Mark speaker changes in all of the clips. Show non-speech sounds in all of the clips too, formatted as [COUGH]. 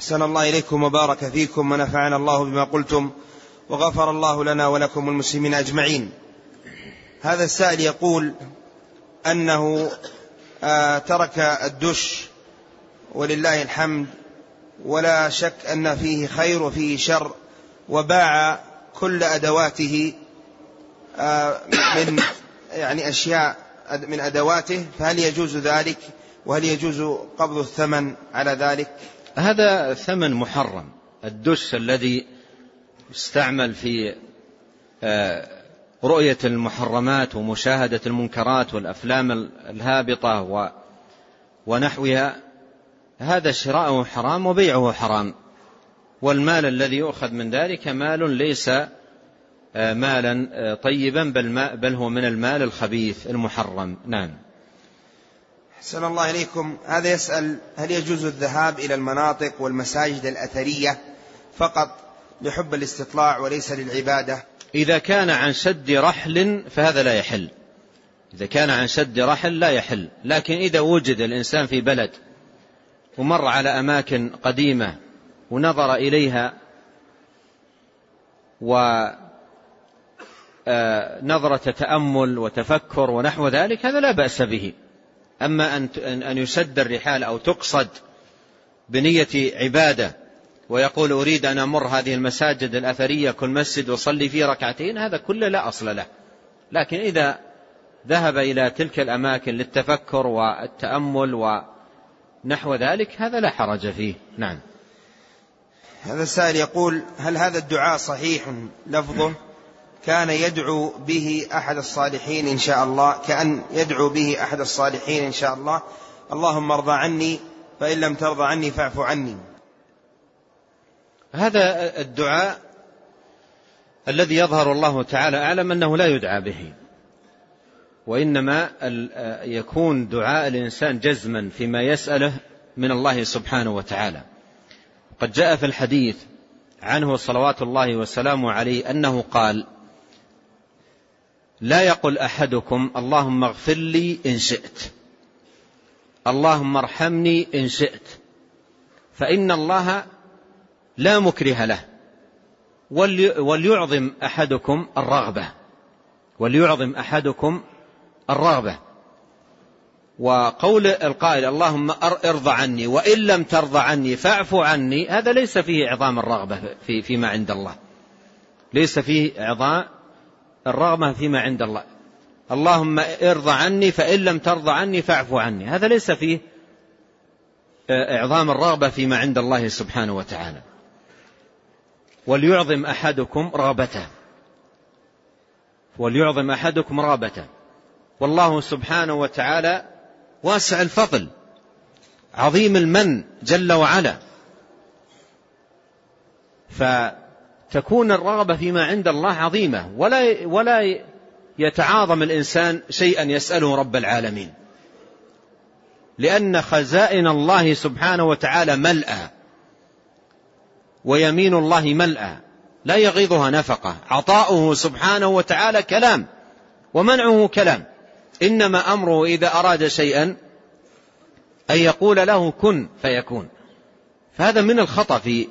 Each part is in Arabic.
Speaker 1: أحسن الله إليكم وبارك فيكم ونفعنا الله بما قلتم وغفر الله لنا ولكم المسلمين أجمعين. هذا السائل يقول أنه آه، ترك الدش ولله الحمد ولا شك أن فيه خير وفيه شر وباع كل أدواته آه، من [COUGHS] يعني أشياء من أدواته فهل يجوز ذلك وهل يجوز قبض الثمن على ذلك؟
Speaker 2: هذا ثمن محرم. الدش الذي يستعمل في آه، رؤية المحرمات ومشاهدة المنكرات والأفلام الهابطة ونحوها هذا شراءه حرام وبيعه حرام. والمال الذي يؤخذ من ذلك مال ليس آه، مالا آه، طيبا بل هو من المال الخبيث المحرم. نعم.
Speaker 1: أحسن الله إليكم. هذا يسأل هل يجوز الذهاب إلى المناطق والمساجد الأثرية فقط لحب الاستطلاع وليس للعبادة؟
Speaker 2: إذا كان عن شد رحل فهذا لا يحل. إذا كان عن شد رحل لا يحل. لكن إذا وجد الإنسان في بلد ومر على أماكن قديمة ونظر إليها ونظرة آه، تأمل وتفكر ونحو ذلك هذا لا بأس به. أما أن يسد الرحال أو تقصد بنية عبادة ويقول أريد أن أمر هذه المساجد الأثرية كل مسجد وصلي فيه ركعتين هذا كله لا أصل له. لكن إذا ذهب إلى تلك الأماكن للتفكر والتأمل ونحو ذلك هذا لا حرج فيه. نعم.
Speaker 1: هذا السائل يقول هل هذا الدعاء صحيح؟ لفظه. كان يدعو به أحد الصالحين إن شاء الله كأن يدعو به أحد الصالحين إن شاء الله. اللهم ارضى عني فإن لم ترضى عني فاعف عني.
Speaker 2: هذا الدعاء الذي يظهر الله تعالى أعلم أنه لا يدعى به. وإنما يكون دعاء الإنسان جزما فيما يسأله من الله سبحانه وتعالى. قد جاء في الحديث عنه صلوات الله وسلامه عليه أنه قال لا يقل أحدكم اللهم اغفر لي إن شئت اللهم ارحمني إن شئت فإن الله لا مكره له وليعظم أحدكم الرغبة وليعظم أحدكم الرغبة. وقول القائل اللهم ارضى عني وإن لم ترضى عني فاعف عني هذا ليس فيه إعظام الرغبة في فيما عند الله ليس فيه إعظام الرغبة فيما عند الله. اللهم ارضى عني فإن لم ترضى عني فاعف عني. هذا ليس فيه إعظام الرغبة فيما عند الله سبحانه وتعالى. وليعظم أحدكم رغبته. وليعظم أحدكم رغبته. والله سبحانه وتعالى واسع الفضل عظيم المن جل وعلا. فتكون الرغبة فيما عند الله عظيمة. ولا ولا يتعاظم الإنسان شيئا يسأله رب العالمين. لأن خزائن الله سبحانه وتعالى ملأى ويمين الله ملأى لا يغيضها نفقة. عطاؤه سبحانه وتعالى كلام. ومنعه كلام. إنما أمره إذا أراد شيئا أن يقول له كن فيكون. فهذا من الخطأ في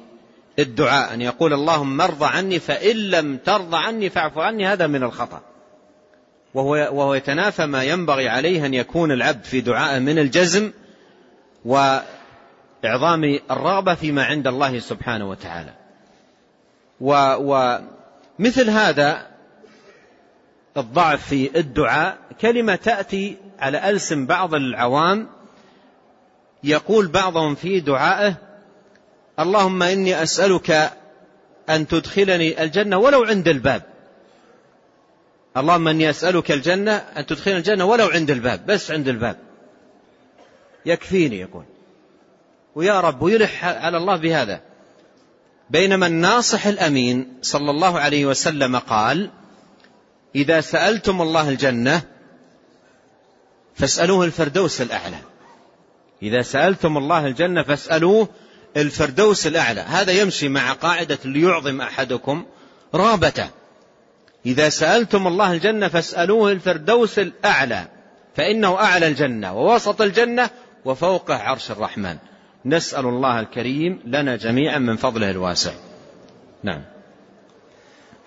Speaker 2: الدعاء أن يقول اللهم ارضى عني فإن لم ترضى عني فاعف عني هذا من الخطأ. وهو, وهو يتنافى ما ينبغي عليه أن يكون العبد في دعائه من الجزم وإعظام الرغبة فيما عند الله سبحانه وتعالى. ومثل هذا الضعف في الدعاء كلمة تأتي على ألسن بعض العوام يقول بعضهم في دعائه اللهم إني أسألك أن تدخلني الجنة ولو عند الباب. اللهم إني أسألك الجنة أن تدخلني الجنة ولو عند الباب بس عند الباب. يكفيني يقول. ويا رب ويلح على الله بهذا. بينما الناصح الأمين صلى الله عليه وسلم قال إذا سألتم الله الجنة فاسألوه الفردوس الأعلى. إذا سألتم الله الجنة فاسألوه الفردوس الأعلى. هذا يمشي مع قاعدة ليعظم أحدكم رابته. إذا سألتم الله الجنة فاسألوه الفردوس الأعلى. فإنه أعلى الجنة ووسط الجنة وفوقه عرش الرحمن. نسأل الله الكريم لنا جميعا من فضله الواسع. نعم.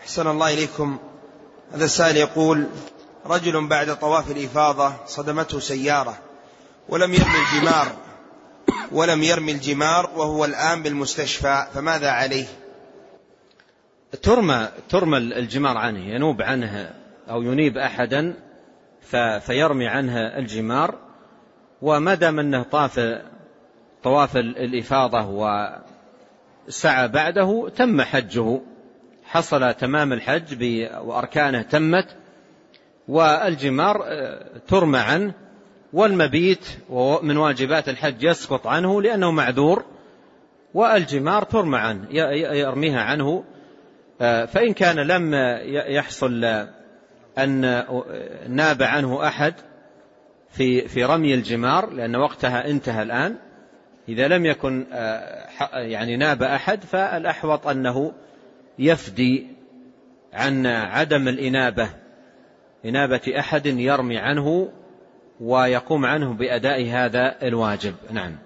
Speaker 1: أحسن الله إليكم. هذا السائل يقول رجل بعد طواف الإفاضة صدمته سيارة ولم يرمي الجمار. ولم يرمي الجمار وهو الآن بالمستشفى فماذا عليه؟
Speaker 2: ترمى ترمى الجمار عنه ينوب عنه أو ينيب أحدا فيرمي عنه الجمار وما دام أنه طاف طواف الإفاضة وسعى بعده تم حجه حصل تمام الحج وأركانه تمت والجمار آه، ترمى عنه والمبيت من واجبات الحج يسقط عنه لأنه معذور والجمار ترمى عنه يرميها عنه. آه، فإن كان لم يحصل أن ناب عنه أحد في في رمي الجمار لأن وقتها انتهى الآن إذا لم يكن آه، يعني ناب أحد فالأحوط أنه يفدي عن عدم الإنابة إنابة أحد يرمي عنه ويقوم عنه بأداء هذا الواجب. نعم.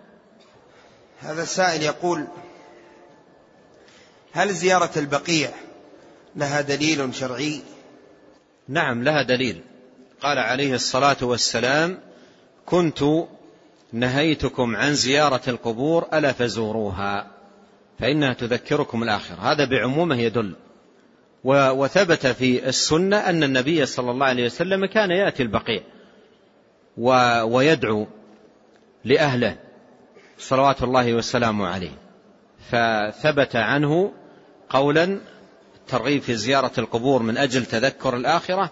Speaker 1: هذا السائل يقول هل زيارة البقيع لها دليل شرعي؟
Speaker 2: نعم لها دليل. قال عليه الصلاة والسلام كنت نهيتكم عن زيارة القبور ألا فزوروها فإنها تذكركم الآخرة. هذا بعمومه يدل. وثبت في السنة أن النبي صلى الله عليه وسلم كان يأتي البقيع. ويدعو لأهله صلوات الله والسلام عليه. فثبت عنه قولا الترغيب في زيارة القبور من أجل تذكر الآخرة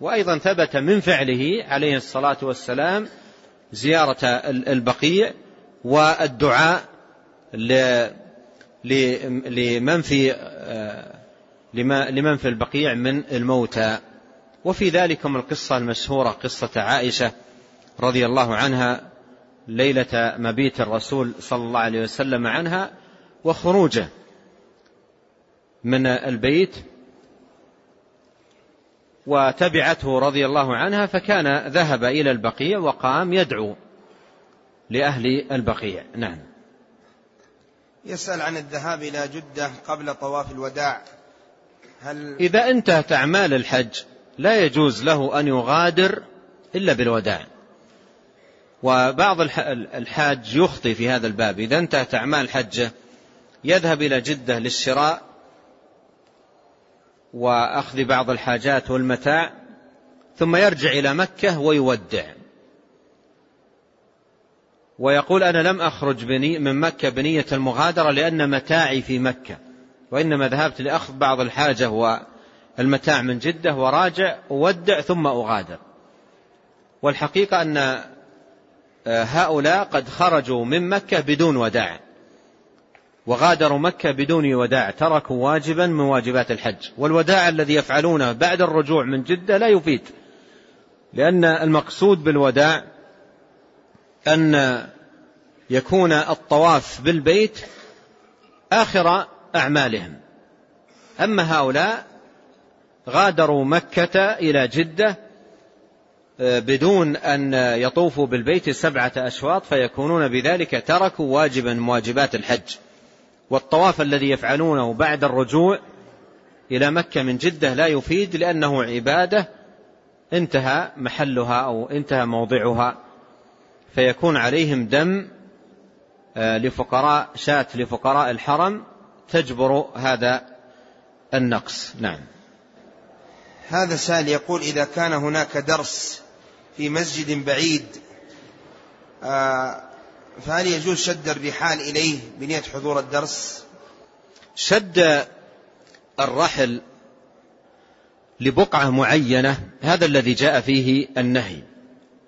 Speaker 2: وأيضا ثبت من فعله عليه الصلاة والسلام زيارة البقيع والدعاء لمن في لمن في البقيع من الموتى. وفي ذلكم القصة المشهورة قصة عائشة رضي الله عنها ليلة مبيت الرسول صلى الله عليه وسلم عنها وخروجه من البيت وتبعته رضي الله عنها فكان ذهب إلى البقيع وقام يدعو لأهل البقيع. نعم.
Speaker 1: يسأل عن الذهاب إلى جدة قبل طواف الوداع.
Speaker 2: هل إذا انتهت أعمال الحج لا يجوز له أن يغادر إلا بالوداع. وبعض الحاج يخطي في هذا الباب. إذا انتهت أعمال حجه يذهب إلى جدة للشراء وأخذ بعض الحاجات والمتاع ثم يرجع إلى مكة ويودع. ويقول أنا لم أخرج من مكة بنية المغادرة لأن متاعي في مكة وإنما ذهبت لأخذ بعض الحاجة والمتاع من جدة وراجع أودع ثم أغادر. والحقيقة أن هؤلاء قد خرجوا من مكة بدون وداع. وغادروا مكة بدون وداع. تركوا واجبا من واجبات الحج. والوداع الذي يفعلونه بعد الرجوع من جدة لا يفيد. لأن المقصود بالوداع أن يكون الطواف بالبيت آخر أعمالهم. أما هؤلاء غادروا مكة إلى جدة آه، بدون أن يطوفوا بالبيت سبعة أشواط فيكونون بذلك تركوا واجبا من واجبات الحج. والطواف الذي يفعلونه بعد الرجوع إلى مكة من جدة لا يفيد لأنه عبادة. انتهى محلها أو انتهى موضعها. فيكون عليهم دم آه، لفقراء شاة لفقراء الحرم تجبر هذا النقص. نعم.
Speaker 1: هذا سائل يقول إذا كان هناك درس في مسجد بعيد آه، فهل يجوز شد الرحال إليه بنية حضور الدرس؟
Speaker 2: شد الرحل لبقعة معينة هذا الذي جاء فيه النهي.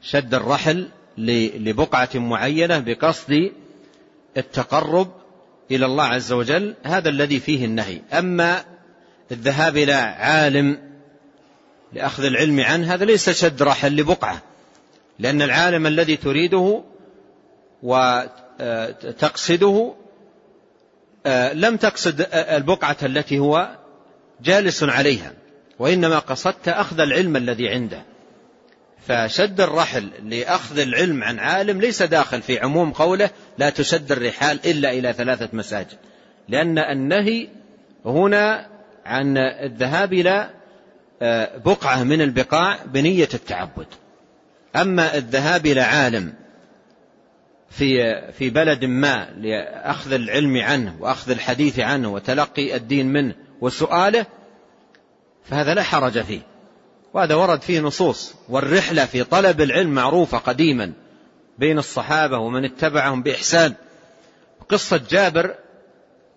Speaker 2: شد الرحل لبقعة معينة بقصد التقرب إلى الله عز وجل هذا الذي فيه النهي. أما الذهاب إلى عالم لأخذ العلم عنه هذا ليس شد رحل لبقعة. لأن العالم الذي تريده وتقصده آه، لم تقصد البقعة التي هو جالس عليها. وإنما قصدت أخذ العلم الذي عنده. فشد الرحل لأخذ العلم عن عالم ليس داخل في عموم قوله لا تشد الرحال إلا إلى ثلاثة مساجد. لأن النهي هنا عن الذهاب إلى آه، بقعة من البقاع بنية التعبد. أما الذهاب إلى عالم في في بلد ما لأخذ العلم عنه وأخذ الحديث عنه وتلقي الدين منه وسؤاله فهذا لا حرج فيه. وهذا ورد فيه نصوص. والرحلة في طلب العلم معروفة قديما بين الصحابة ومن اتبعهم بإحسان. قصة جابر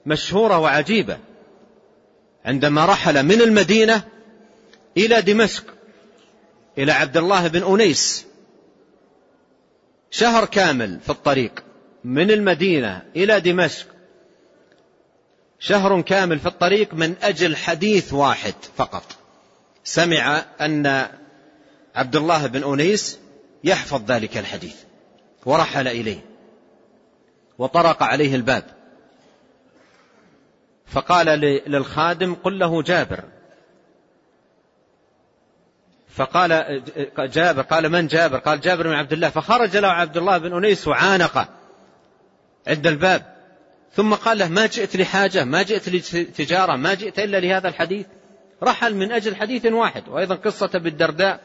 Speaker 2: مشهورة وعجيبة. عندما رحل من المدينة إلى دمشق إلى عبد الله بن أنيس. شهر كامل في الطريق من المدينة إلى دمشق. شهر كامل في الطريق من أجل حديث واحد فقط. سمع أن عبد الله بن أنيس يحفظ ذلك الحديث ورحل إليه وطرق عليه الباب. فقال للخادم قل له جابر. فقال جابر قال من جابر؟ قال جابر بن عبد الله. فخرج له عبد الله بن أنيس وعانقه عند الباب. ثم قال له ما جئت لحاجة؟ ما جئت لتجارة؟ ما جئت إلا لهذا الحديث. رحل من أجل حديث واحد. وأيضا قصة بالدرداء.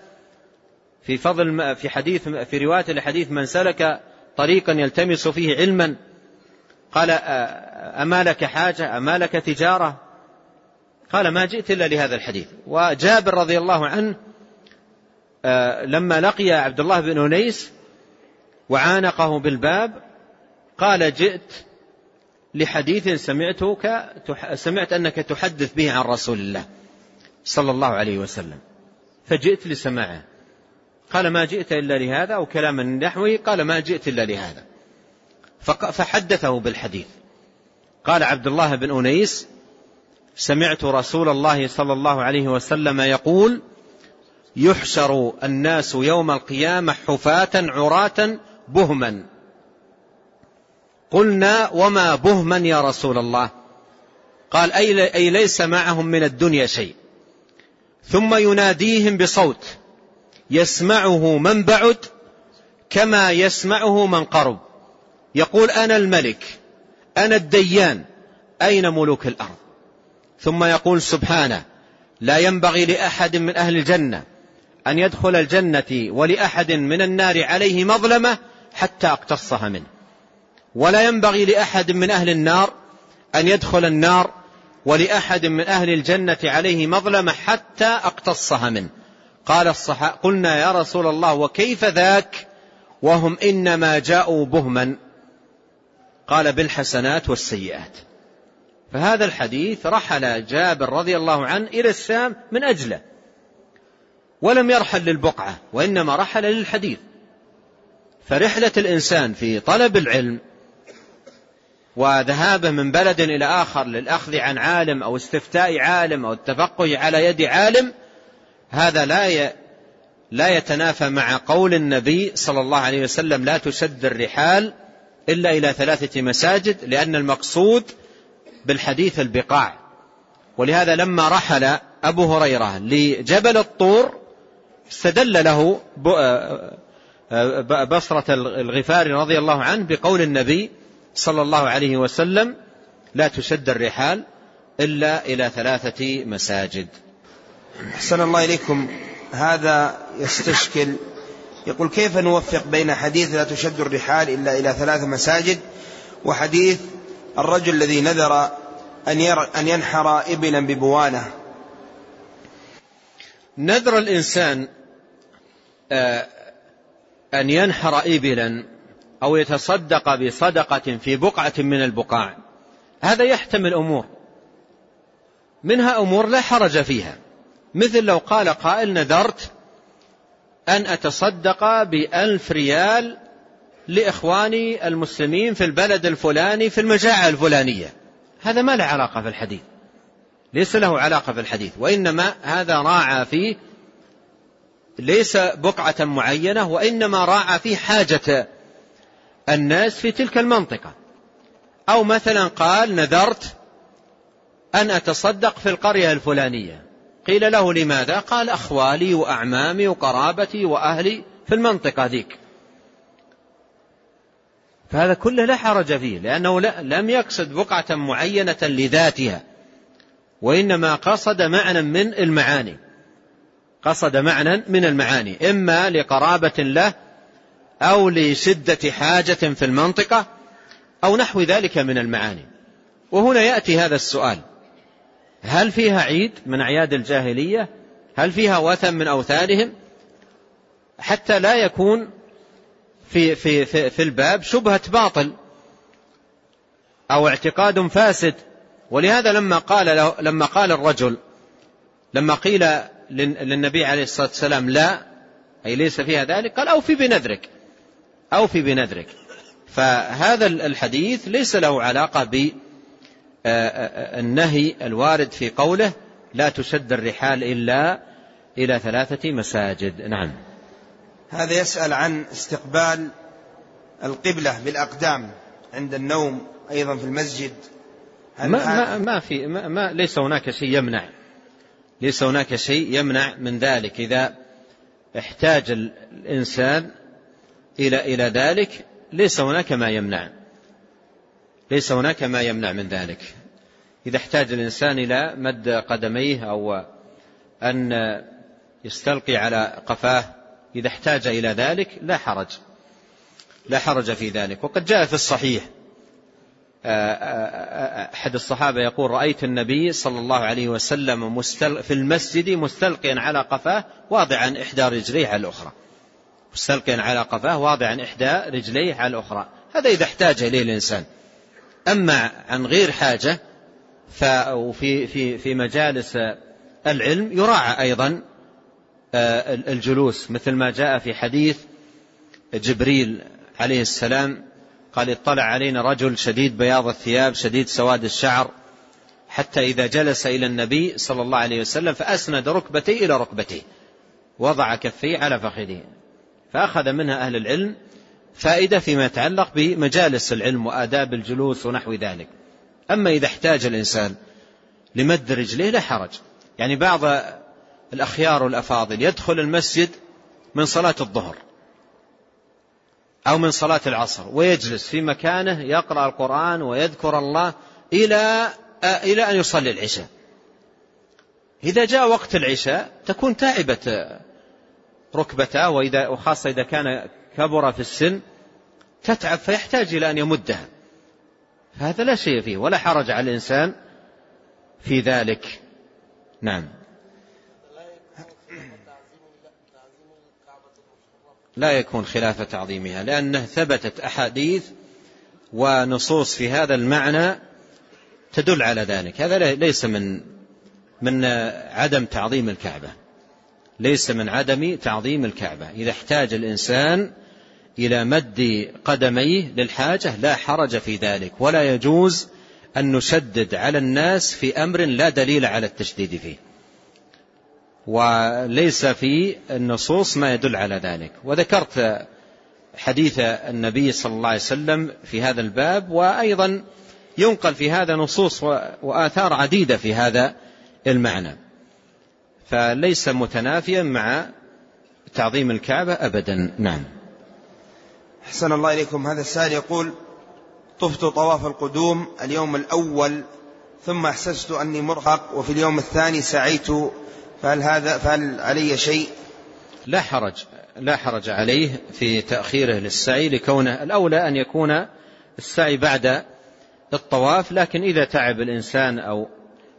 Speaker 2: في فضل في حديث في رواية لحديث من سلك طريقا يلتمس فيه علما. قال أما لك حاجة؟ أما لك تجارة؟ قال ما جئت إلا لهذا الحديث. وجابر رضي الله عنه لما لقي عبد الله بن أنيس وعانقه بالباب قال جئت لحديث سمعتك سمعت أنك تحدث به عن رسول الله صلى الله عليه وسلم فجئت لسماعه. قال ما جئت إلا لهذا أو كلاما نحوه قال ما جئت إلا لهذا. فحدثه بالحديث. قال عبد الله بن أنيس سمعت رسول الله صلى الله عليه وسلم يقول يحشر الناس يوم القيامة حفاة عراة بهما. قلنا وما بهما يا رسول الله؟ قال أي ليس معهم من الدنيا شيء. ثم يناديهم بصوت يسمعه من بعد كما يسمعه من قرب. يقول أنا الملك أنا الديان أين ملوك الأرض؟ ثم يقول سبحانه لا ينبغي لأحد من أهل الجنة أن يدخل الجنة ولأحد من النار عليه مظلمة حتى أقتصها منه. ولا ينبغي لأحد من أهل النار أن يدخل النار ولأحد من أهل الجنة عليه مظلمة حتى أقتصها منه. قال الصحابة قلنا يا رسول الله وكيف ذاك؟ وهم إنما جاءوا بهما. قال بالحسنات والسيئات. فهذا الحديث رحل جابر رضي الله عنه إلى الشام من أجله. ولم يرحل للبقعة وإنما رحل للحديث. فرحلة الإنسان في طلب العلم وذهابه من بلد إلى آخر للأخذ عن عالم أو استفتاء عالم أو التفقه على يد عالم هذا لا لا يتنافى مع قول النبي صلى الله عليه وسلم لا تشد الرحال إلا إلى ثلاثة مساجد لأن المقصود بالحديث البقاع. ولهذا لما رحل أبو هريرة لجبل الطور استدل له بصرة الغفاري رضي الله عنه بقول النبي صلى الله عليه وسلم لا تشد الرحال إلا إلى ثلاثة مساجد.
Speaker 1: أحسن الله إليكم. هذا يستشكل يقول كيف نوفق بين حديث لا تشد الرحال إلا إلى ثلاث مساجد وحديث الرجل الذي نذر أن, أن ينحر إبلا ببوانة
Speaker 2: نذر الإنسان آه، أن ينحر إبلا أو يتصدق بصدقة في بقعة من البقاع. هذا يحتمل أمور. منها أمور لا حرج فيها. مثل لو قال قائل نذرت أن أتصدق بألف ريال لإخواني المسلمين في البلد الفلاني في المجاعة الفلانية. هذا ما له علاقة في الحديث. ليس له علاقة في الحديث وإنما هذا راعى فيه ليس بقعة معينة وإنما راعى فيه حاجة الناس في تلك المنطقة. أو مثلا قال نذرت أن أتصدق في القرية الفلانية. قيل له لماذا؟ قال أخوالي وأعمامي وقرابتي وأهلي في المنطقة ذيك. فهذا كله لا حرج فيه لأنه لم يقصد بقعة معينة لذاتها. وإنما قصد معنى من المعاني. قصد معنى من المعاني. إما لقرابة له أو لشدة حاجة في المنطقة أو نحو ذلك من المعاني. وهنا يأتي هذا السؤال. هل فيها عيد من أعياد الجاهلية؟ هل فيها وثن من أوثانهم؟ حتى لا يكون في, في, في, في الباب شبهة باطل أو اعتقاد فاسد ولهذا لما قال له لما قال الرجل لما قيل للنبي عليه الصلاة والسلام لا أي ليس فيها ذلك قال أوفي بنذرك. أوفي بنذرك. فهذا الحديث ليس له علاقة بالنهي الوارد في قوله لا تشد الرحال إلا إلى ثلاثة مساجد. نعم.
Speaker 1: هذا يسأل عن استقبال القبلة بالأقدام عند النوم أيضا في المسجد.
Speaker 2: ما, ما, ما في ما, ما ليس هناك شيء يمنع. ليس هناك شيء يمنع من ذلك. إذا احتاج الإنسان إلى إلى ذلك ليس هناك ما يمنع. ليس هناك ما يمنع من ذلك. إذا احتاج الإنسان إلى مد قدميه أو أن يستلقي على قفاه إذا احتاج إلى ذلك لا حرج. لا حرج في ذلك. وقد جاء في الصحيح أحد الصحابة يقول رأيت النبي صلى الله عليه وسلم في المسجد مستلقيا على قفاه واضعا إحدى رجليه على الأخرى. مستلقيا على قفاه واضعا إحدى رجليه على الأخرى. هذا إذا احتاج إليه الإنسان. أما عن غير حاجة ففي في في مجالس العلم يراعى أيضا آه، الجلوس. مثل ما جاء في حديث جبريل عليه السلام قال اطلع علينا رجل شديد بياض الثياب شديد سواد الشعر حتى إذا جلس إلى النبي صلى الله عليه وسلم فأسند ركبتيه إلى ركبتيه وضع كفيه على فخذه فأخذ منها أهل العلم فائدة فيما يتعلق بمجالس العلم وآداب الجلوس ونحو ذلك. أما إذا احتاج الإنسان لمد رجليه لا حرج. يعني بعض الأخيار والأفاضل يدخل المسجد من صلاة الظهر. أو من صلاة العصر ويجلس في مكانه يقرأ القرآن ويذكر الله إلى إلى أن يصلي العشاء. إذا جاء وقت العشاء تكون تعبة ركبته وإذا وخاصة إذا كان كبر في السن تتعب فيحتاج إلى أن يمدها. هذا لا شيء فيه ولا حرج على الإنسان في ذلك. نعم. لا يكون خلاف تعظيمها لأنه ثبتت أحاديث ونصوص في هذا المعنى تدل على ذلك. هذا ليس من من عدم تعظيم الكعبة. ليس من عدم تعظيم الكعبة. إذا احتاج الإنسان إلى مد قدميه للحاجة لا حرج في ذلك ولا يجوز أن نشدد على الناس في أمر لا دليل على التشديد فيه. وليس في النصوص ما يدل على ذلك. وذكرت حديث النبي صلى الله عليه وسلم في هذا الباب وأيضا ينقل في هذا نصوص وآثار عديدة في هذا المعنى. فليس متنافيا مع تعظيم الكعبة أبدا. نعم.
Speaker 1: أحسن الله إليكم. هذا السائل يقول طفت طواف القدوم اليوم الأول ثم أحسست أني مرهق وفي اليوم الثاني سعيت فهل هذا فهل علي شيء؟
Speaker 2: لا حرج لا حرج عليه في تأخيره للسعي لكونه الأولى أن يكون السعي بعد الطواف لكن إذا تعب الإنسان أو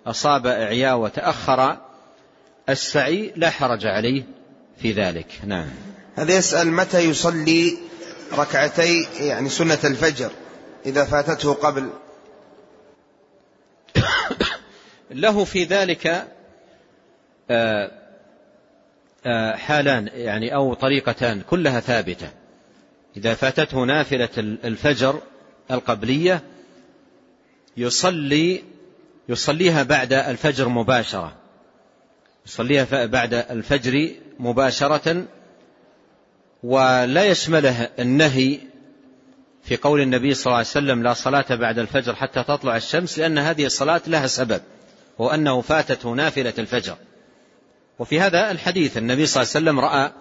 Speaker 2: أصاب إعياء وتأخر السعي لا حرج عليه في ذلك. نعم.
Speaker 1: هذا يسأل متى يصلي ركعتي يعني سنة الفجر إذا فاتته قبل؟ [COUGHS]
Speaker 2: له في ذلك حالان يعني أو طريقتان كلها ثابتة. إذا فاتته نافلة الفجر القبلية يصلي يصليها بعد الفجر مباشرة. يصليها بعد الفجر مباشرة ولا يشمله النهي في قول النبي صلى الله عليه وسلم لا صلاة بعد الفجر حتى تطلع الشمس لأن هذه الصلاة لها سبب وأنه فاتته نافلة الفجر. وفي هذا الحديث النبي صلى الله عليه وسلم رأى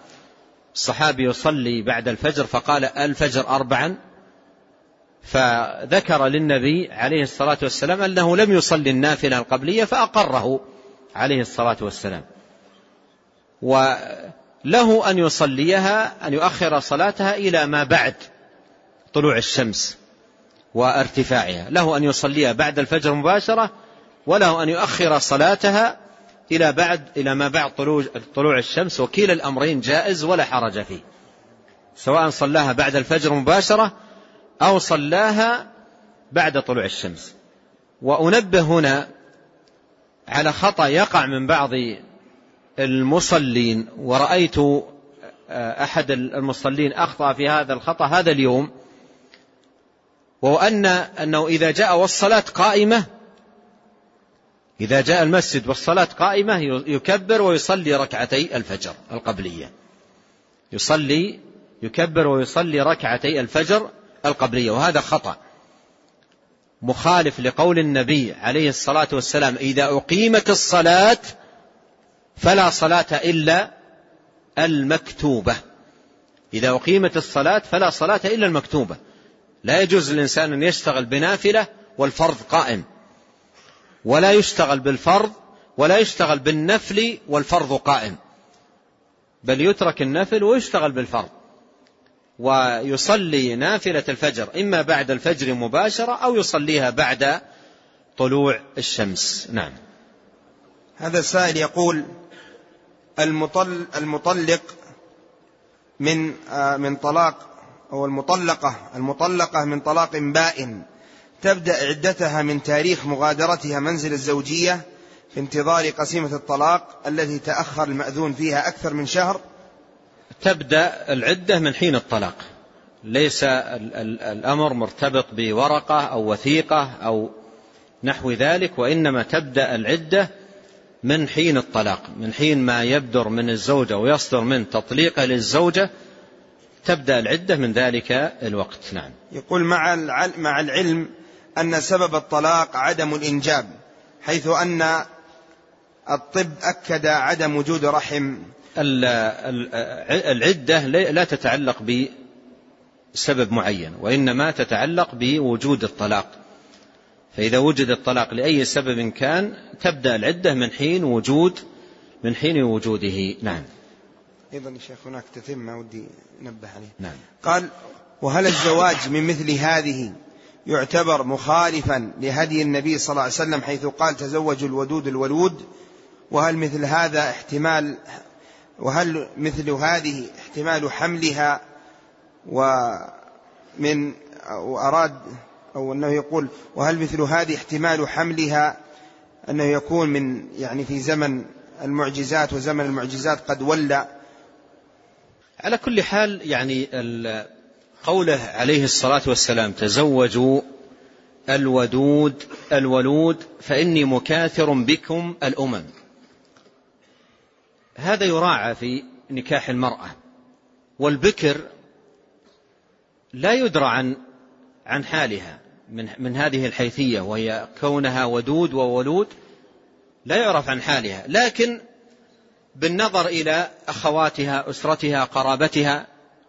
Speaker 2: الصحابي يصلي بعد الفجر فقال الفجر أربعا فذكر للنبي عليه الصلاة والسلام أنه لم يصلي النافلة القبلية فأقره عليه الصلاة والسلام. وله أن يصليها أن يؤخر صلاتها إلى ما بعد طلوع الشمس وارتفاعها. له أن يصليها بعد الفجر مباشرة وله أن يؤخر صلاتها إلى بعد إلى ما بعد طلوع طلوع الشمس وكيل الأمرين جائز ولا حرج فيه. سواء صلاها بعد الفجر مباشرة أو صلاها بعد طلوع الشمس. وأنبه هنا على خطأ يقع من بعض المصلين. ورأيت أحد المصلين أخطأ في هذا الخطأ هذا اليوم. وهو أن أنه إذا جاء والصلاة قائمة إذا جاء المسجد والصلاة قائمة يكبر ويصلي ركعتي الفجر القبلية. يصلي يكبر ويصلي ركعتي الفجر القبلية وهذا خطأ. مخالف لقول النبي عليه الصلاة والسلام إذا أقيمت الصلاة فلا صلاة إلا المكتوبة. إذا أقيمت الصلاة فلا صلاة إلا المكتوبة. لا يجوز للإنسان أن يشتغل بنافلة والفرض قائم. ولا يشتغل بالفرض ولا يشتغل بالنفل والفرض قائم. بل يترك النفل ويشتغل بالفرض. ويصلي نافلة الفجر إما بعد الفجر مباشرة أو يصليها بعد طلوع الشمس. نعم.
Speaker 1: هذا السائل يقول المطل المطلق من آه، من طلاق أو المطلقة المطلقة من طلاق بائن. تبدأ عدتها من تاريخ مغادرتها منزل الزوجية في انتظار قسيمة الطلاق التي تأخر المأذون فيها أكثر من شهر.
Speaker 2: تبدأ العدة من حين الطلاق. ليس الأمر مرتبط بورقة أو وثيقة أو نحو ذلك وإنما تبدأ العدة من حين الطلاق من حين ما يبدر من الزوجة ويصدر من تطليقه للزوجة تبدأ العدة من ذلك الوقت. نعم.
Speaker 1: يقول مع مع العلم أن سبب الطلاق عدم الإنجاب حيث أن الطب أكد عدم وجود رحم.
Speaker 2: العدة لا تتعلق بسبب معين وإنما تتعلق بوجود الطلاق. فإذا وجد الطلاق لأي سبب كان تبدأ العدة من حين وجود من حين وجوده. نعم.
Speaker 1: أيضا يا شيخ هناك تتمة ودي نبه عليه.
Speaker 2: نعم.
Speaker 1: قال وهل الزواج من مثل هذه يعتبر مخالفا لهدي النبي صلى الله عليه وسلم حيث قال تزوجوا الودود الولود. وهل مثل هذا احتمال وهل مثل هذه احتمال حملها؟ ومن وأراد أو أنه يقول وهل مثل هذه احتمال حملها؟ أنه يكون من يعني في زمن المعجزات وزمن المعجزات قد ولى.
Speaker 2: على كل حال يعني قوله عليه الصلاة والسلام تزوجوا الودود الولود فإني مكاثر بكم الأمم. هذا يراعى في نكاح المرأة والبكر لا يدرى عن عن حالها من من هذه الحيثية وهي كونها ودود وولود لا يعرف عن حالها لكن بالنظر إلى أخواتها أسرتها قرابتها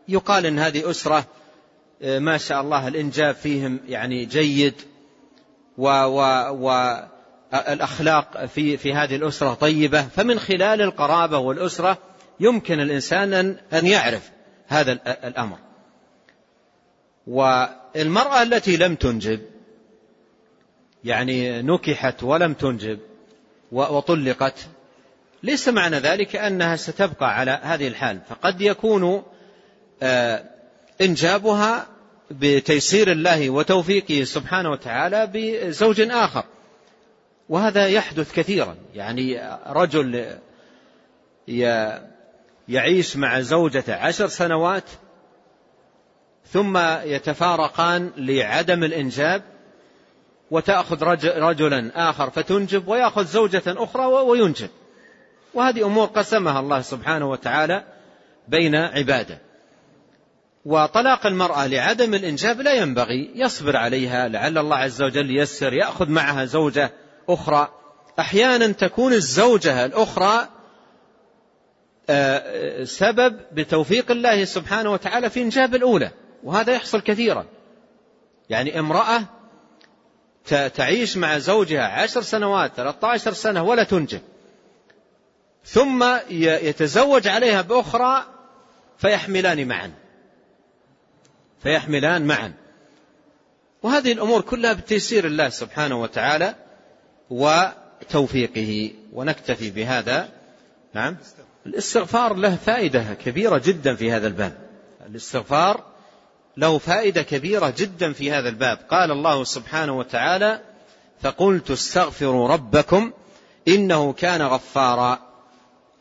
Speaker 2: يقال إن هذه أسرة ما شاء الله الإنجاب فيهم يعني جيد و, و, و الأخلاق في, في هذه الأسرة طيبة. فمن خلال القرابة والأسرة يمكن الإنسان أن, أن يعرف هذا الأمر. والمرأة التي لم تنجب يعني نكحت ولم تنجب وطلقت ليس معنى ذلك أنها ستبقى على هذه الحال. فقد يكون آه، إنجابها بتيسير الله وتوفيقه سبحانه وتعالى بزوج آخر. وهذا يحدث كثيرا. يعني رجل يعيش مع زوجته عشر سنوات ثم يتفارقان لعدم الإنجاب وتأخذ رجلا آخر فتنجب ويأخذ زوجة أخرى وينجب. وهذه أمور قسمها الله سبحانه وتعالى بين عباده. وطلاق المرأة لعدم الإنجاب لا ينبغي يصبر عليها. لعل الله عز وجل يسر يأخذ معها زوجة أخرى. أحيانا تكون الزوجة الأخرى آه، سبب بتوفيق الله سبحانه وتعالى في إنجاب الأولى وهذا يحصل كثيرا. يعني امرأة تعيش مع زوجها عشر سنوات 13 سنة ولا تنجب. ثم يتزوج عليها بأخرى فيحملان معا. فيحملان معا. وهذه الأمور كلها بتيسير الله سبحانه وتعالى وتوفيقه ونكتفي بهذا. نعم. الاستغفار له فائدة كبيرة جدا في هذا الباب. الاستغفار له فائدة كبيرة جدا في هذا الباب. قال الله سبحانه وتعالى فقلت استغفروا ربكم إنه كان غفارا.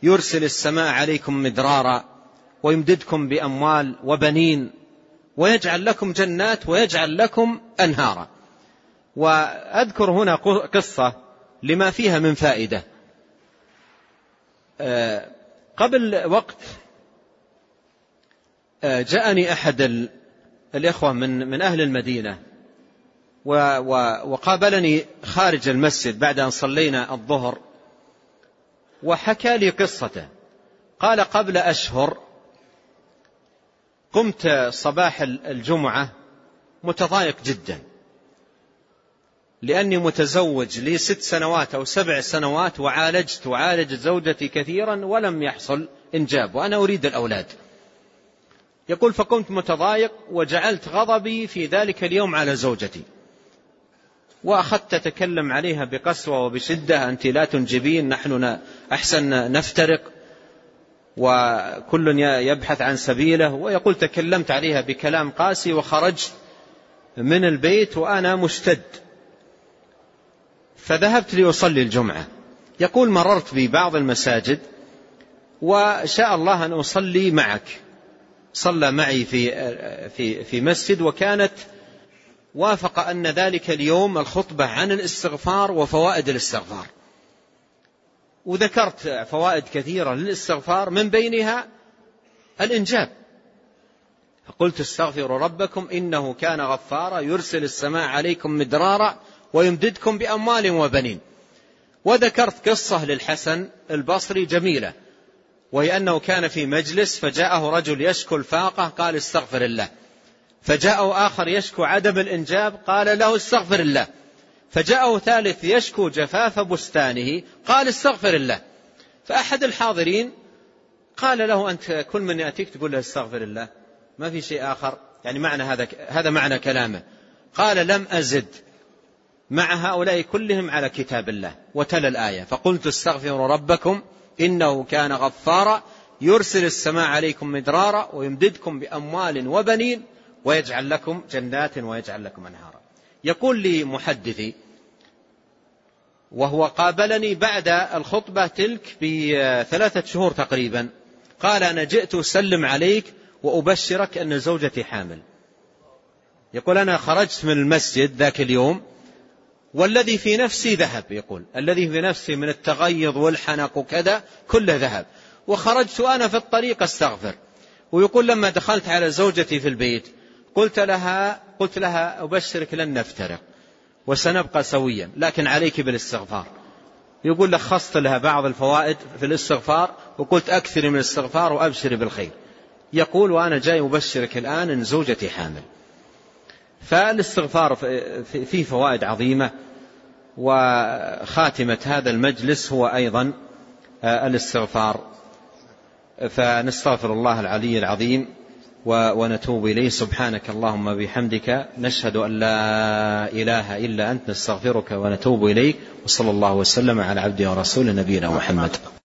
Speaker 2: يرسل السماء عليكم مدرارا ويمددكم بأموال وبنين ويجعل لكم جنات ويجعل لكم أنهارا. وأذكر هنا قصة لما فيها من فائدة. آه، قبل وقت آه، جاءني أحد الإخوة من من أهل المدينة وقابلني خارج المسجد بعد أن صلينا الظهر وحكى لي قصته. قال قبل أشهر قمت صباح الجمعة متضايق جدا لأني متزوج لي ست سنوات أو سبع سنوات وعالجت وعالجت زوجتي كثيرا ولم يحصل إنجاب وأنا أريد الأولاد. يقول فقمت متضايق وجعلت غضبي في ذلك اليوم على زوجتي. وأخذت أتكلم عليها بقسوة وبشدة أنت لا تنجبين نحن أحسن نفترق. وكل يبحث عن سبيله ويقول تكلمت عليها بكلام قاسي وخرجت من البيت وأنا مشتد. فذهبت لأصلي الجمعة. يقول مررت ببعض المساجد وشاء الله أن أصلي معك. صلى معي في في في مسجد وكانت وافق أن ذلك اليوم الخطبة عن الاستغفار وفوائد الاستغفار. وذكرت فوائد كثيرة للاستغفار من بينها الإنجاب. فقلت استغفروا ربكم إنه كان غفارا يرسل السماء عليكم مدرارا ويمددكم بأموال وبنين. وذكرت قصة للحسن البصري جميلة وهي أنه كان في مجلس فجاءه رجل يشكو الفاقة قال استغفر الله. فجاءه آخر يشكو عدم الإنجاب قال له استغفر الله. فجاءه ثالث يشكو جفاف بستانه قال استغفر الله. فأحد الحاضرين قال له أنت كل من يأتيك تقول له استغفر الله. ما في شيء آخر؟ يعني معنى هذا هذا معنى كلامه. قال لم أزد. مع هؤلاء كلهم على كتاب الله. وتلا الآية. فقلت استغفروا ربكم إنه كان غفارا يرسل السماء عليكم مدرارا ويمددكم بأموال وبنين ويجعل لكم جنات ويجعل لكم أنهارا. يقول لي محدثي وهو قابلني بعد الخطبة تلك بثلاثة شهور تقريبا. قال أنا جئت أسلم عليك وأبشرك أن زوجتي حامل. يقول أنا خرجت من المسجد ذاك اليوم والذي في نفسي ذهب. يقول الذي في نفسي من التغيظ والحنق وكذا كله ذهب. وخرجت أنا في الطريق أستغفر. ويقول لما دخلت على زوجتي في البيت قلت لها قلت لها أبشرك لن نفترق وسنبقى سويا لكن عليك بالاستغفار. يقول لخصت لها بعض الفوائد في الاستغفار وقلت أكثر من الاستغفار وأبشري بالخير. يقول وأنا جاي أبشرك الآن أن زوجتي حامل. فالاستغفار فيه فوائد عظيمة وخاتمة هذا المجلس هو أيضا آه، الاستغفار. فنستغفر الله العلي العظيم. ونتوب إليه. سبحانك اللهم بحمدك نشهد أن لا إله إلا أنت نستغفرك ونتوب إليك وصلى الله وسلم على عبده ورسوله نبينا محمد.